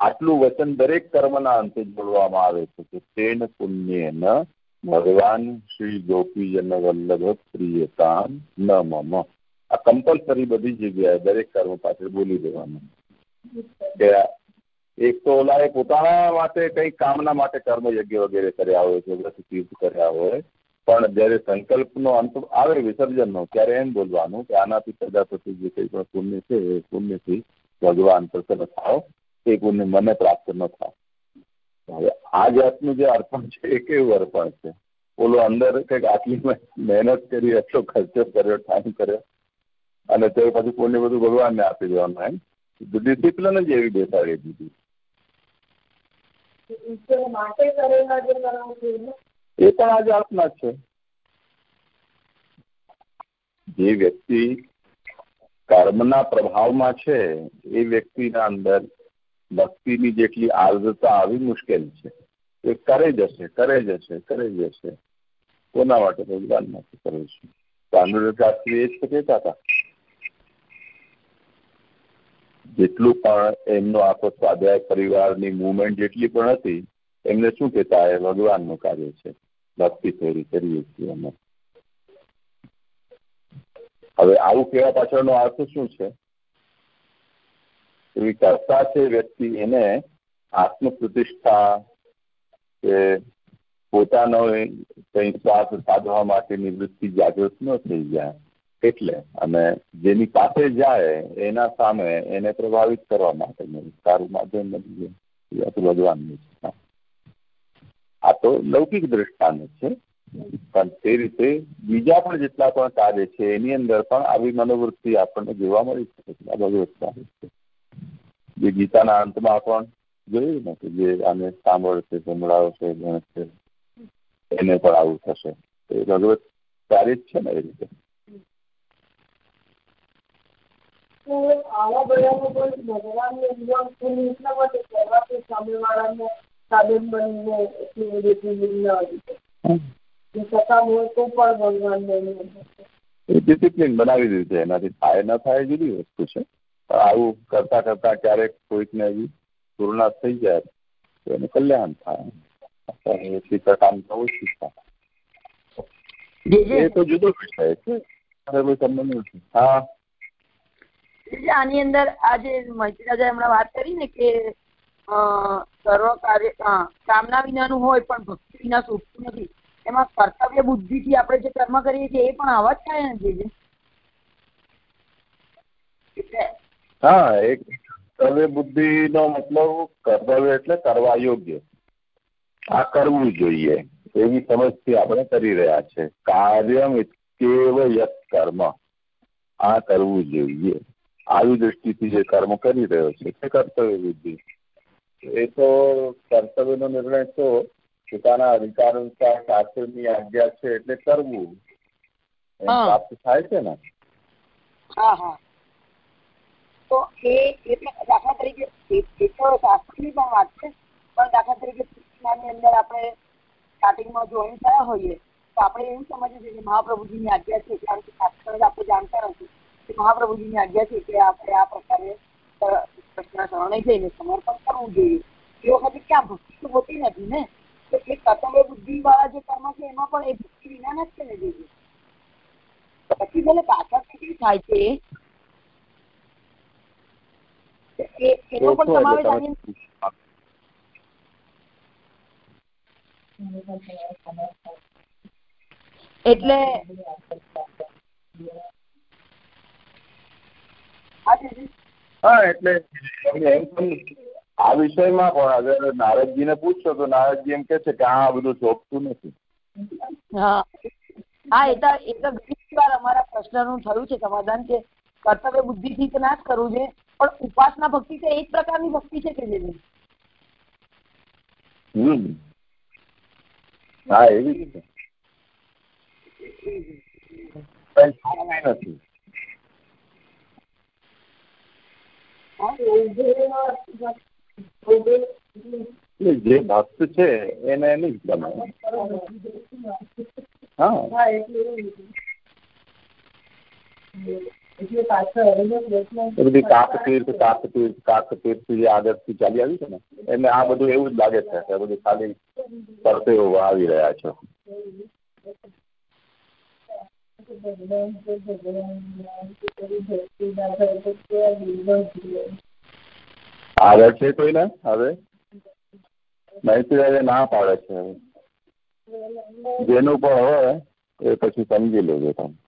આટલું વચન દરેક કર્મના અંતે જોડવામાં આવે છે કે તેન પુણ્યેન ભગવાન શ્રી ગોપીજન વલ્લભ પ્રિયતામ ન મમ આ કમ્પલસરી બધી જગ્યાએ દરેક કર્મ પાછળ બોલી દેવાનું. કે એક તો ઓલાએ પોતાના માટે કંઈક કામના માટે કર્મ યજ્ઞ વગેરે કર્યા હોય છે વ્રત તીર્થ કર્યા હોય, પણ જ્યારે સંકલ્પનો અંત આવે, વિસર્જનનો, ત્યારે એમ બોલવાનું કે આનાથી પેદા થતું જે કંઈ પણ પુણ્ય છે એ પુણ્યથી ભગવાન પ્રસન્ન થાવ એ પુણ્ય મને પ્રાપ્ત ન થાય. હવે આ જાતનું જે અર્પણ છે એ કેવું અર્પણ છે? ઓલો અંદર કંઈક આટલી મહેનત કરી એટલો ખર્ચો કર્યો ટાઈમ કર્યો અને તે પછી પુણ્ય બધું ભગવાનને આપી દેવાનું એમ? ડિસિપ્લિન જ એવી બેસાડી દીધી. એ પણ આ જાતના છે. જે વ્યક્તિ કર્મના પ્રભાવમાં છે એ વ્યક્તિના અંદર ભક્તિની જેટલી આર્દ્રતા આવી મુશ્કેલ છે, એ કરે જશે કરે જશે કરે જશે કોના માટે? ભગવાન માટે કરે છે. પાંડુરંગ એ જ કહેતા હતા. જેટલું પણ એમનો આખો સ્વાધ્યાય પરિવારની મુવમેન્ટ જેટલી પણ હતી, એમને શું કહેતા? એ ભગવાનનું કાર્ય છે. ભક્તિ ફેરી કરીએ છીએ અમે હવે આવું કહેવા પાછળનો અર્થ શું છે? એવી કરતા છે વ્યક્તિ એને આત્મપ્રતિષ્ઠા કે પોતાનો કંઈ સ્વાર્થ સાધવા માટેની વૃત્તિ જાગૃત ન થઈ જાય. એટલે અને જેની પાસે જાય એના સામે એને પ્રભાવિત કરવા માટેનું સારું માધ્યમ બની જાય ભગવાનનું છે. આ તો લૌકિક દ્રષ્ટાંત છે. પણ તે રીતે બીજા પણ જેટલા પણ કાર્ય છે, એની અંદર પણ આવી મનોવૃત્તિ આપણને જોવા મળી શકે છે. આ ભગવત કાર્ય છે. જે ગીતાના અંતમાં પણ જોયું ને કે જે આને સાંભળશે સંભળાવશે ગણશે એને પણ આવું થશે. તો એ ભગવત સારી જ છે ને એ રીતે. આવા બધામાં કોઈ ભગવાનની એટલા માટે સામેવાળાને સાબિત બનીને એટલી બધી આવી હોય. તો પણ ભગવાનને ડિસિપ્લિન બનાવી દીધું છે. એનાથી થાય ન થાય જુદી વસ્તુ છે. આવું કરતા કરતા ક્યારેક કોઈકને એવી પૂર્ણા થઈ જાય તો એનું કલ્યાણ થાય. એટલી કામ થવું ઓછી થાય. એ તો જુદો વિષય છે. હા. આની અંદર આજે મૈત્રી રાજા હમણાં વાત કરી ને કે સર્વ કાર્ય કામના વિનાનું હોય પણ ભક્તિ વિના સુખતું નથી. એમાં કર્તવ્ય બુદ્ધિથી આપણે જે કર્મ કરીએ છીએ એ પણ આવા જ થાય ને જે હા એક કર્તવ્ય બુદ્ધિ નો મતલબ કર્તવ્ય એટલે કરવા યોગ્ય. આ કરવું જોઈએ એવી સમજથી આપણે કરી રહ્યા છે. કાર્યમ ઇત્યેવ યત કર્મ. આ કરવું જોઈએ. આવી દ્રષ્ટિથી જે કર્મ કરી રહ્યો છે તે કર્તવ્ય બુદ્ધિ. એ તો કર્તવ્યનો નિર્ણય તો પોતાના અધિકાર અનુસાર શાસ્ત્રની આજ્ઞા છે એટલે કરવું. પ્રાપ્ત થાય છે ને? હા હા. તો એ એટલે દાખલા તરીકે એ તો શાસ્ત્રની પણ વાત છે પણ દાખલા તરીકે ની અંદર આપણે સ્ટાર્ટિંગમાં જોઈન થયા હોઈએ તો આપણે એવું સમજીએ છીએ કે મહાપ્રભુજીની આજ્ઞા છે કારણ કે શાસ્ત્ર આપણે જાણતા નથી કે મહાપ્રભુજીની આજ્ઞા છે કે આપણે આ પ્રકારે કૃષ્ણ શરણે જઈને સમર્પણ કરવું જોઈએ એ વખતે ક્યાં ભક્તિ તો હોતી નથી ને તો એ કર્તવ્ય બુદ્ધિ વાળા જે કર્મ છે એમાં પણ એ ભક્તિ વિના જ છે ને જોઈએ પછી ભલે પાછળ કેવી થાય છે એનો પણ સમાવેશ આની એટલે હા એટલે આ વિષયમાં પણ અગર નારદજીને પૂછશો તો નારદજી એમ કે છે કે આ બધું શોભતું નથી. હા. હા એ તો એ તો ઘણી વાર અમારા પ્રશ્નનું થયું છે સમાધાન કે કર્તવ્ય બુદ્ધિથી થી ના જ કરવું છે પણ ઉપાસના ભક્તિ તો એક પ્રકારની ભક્તિ છે કે જેની? હમ. હા, એવી રીતે. નથી. જે ભક્ત છે, એને એની ગમે. હા. બધી કાક તીર્થ કાક તીર્થ કાક તીર્થ જે આગળથી ચાલી આવ્યું છે ને એટલે આ બધું એવું જ લાગે છે કે બધું ખાલી પરસેવો આવી રહ્યા છે આગળ છે કોઈને હવે મૈત્રી ના પાડે છે હવે જેનું પણ હોય એ પછી સમજી લેજો તમે